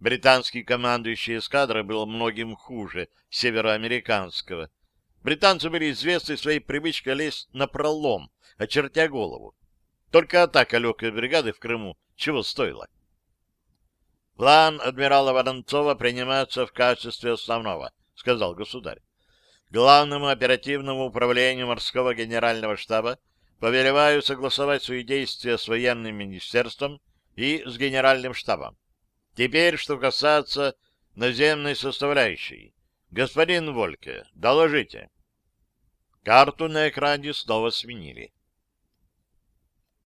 Британский командующий эскадрой был многим хуже североамериканского, Британцы были известны своей привычкой лезть на пролом, очертя голову. Только атака легкой бригады в Крыму чего стоила. «План адмирала Воронцова принимается в качестве основного», — сказал государь. «Главному оперативному управлению морского генерального штаба повелеваю согласовать свои действия с военным министерством и с генеральным штабом. Теперь, что касается наземной составляющей. Господин Вольке, доложите. Карту на экране снова сменили.